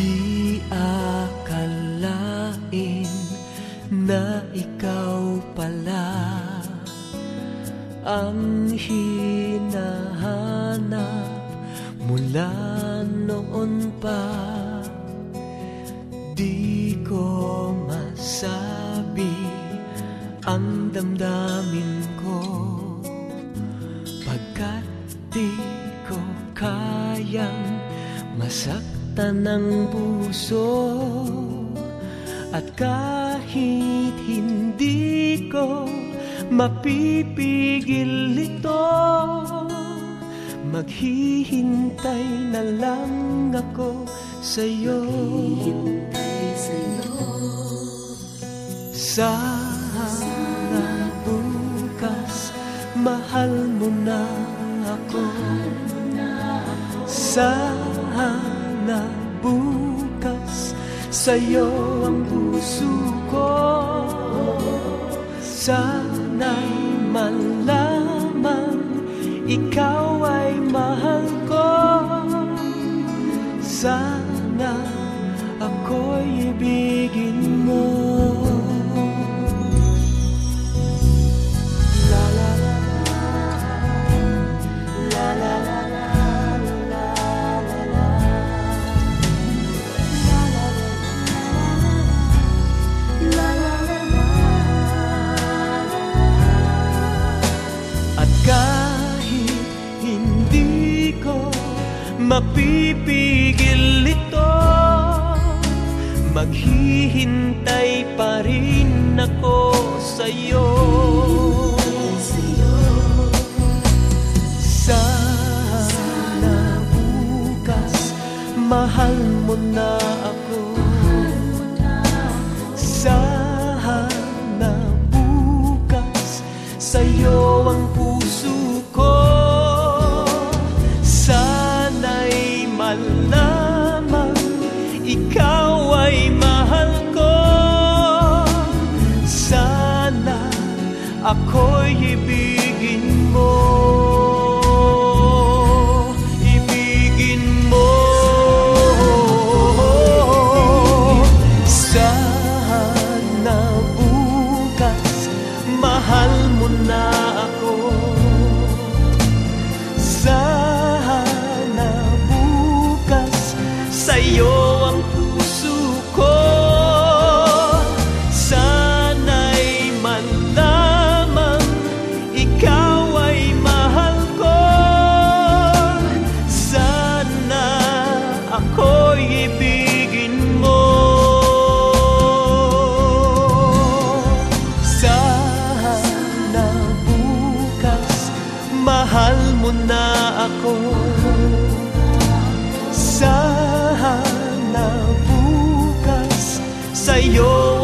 Di na ikaw pala Ang hinahanap mula noon pa. Di ko masabi ang damdamin ko. Pagkat di ko kayang masaktan ng puso At kahit hindi ko mapipigil ito Maghihintay na lang ako sa'yo. Hintay sa'yo Sana bukas mahal mo na ako Sana bukas sa'yo ang puso ko. Sana'y malaman ikaw ay mahal ko. Sana ako'y ibigin mapipigil ito Maghihintay pa rin ako sa'yo. Sana bukas mahal mo na ako. Sana bukas sa'yo ang puso ako bir 有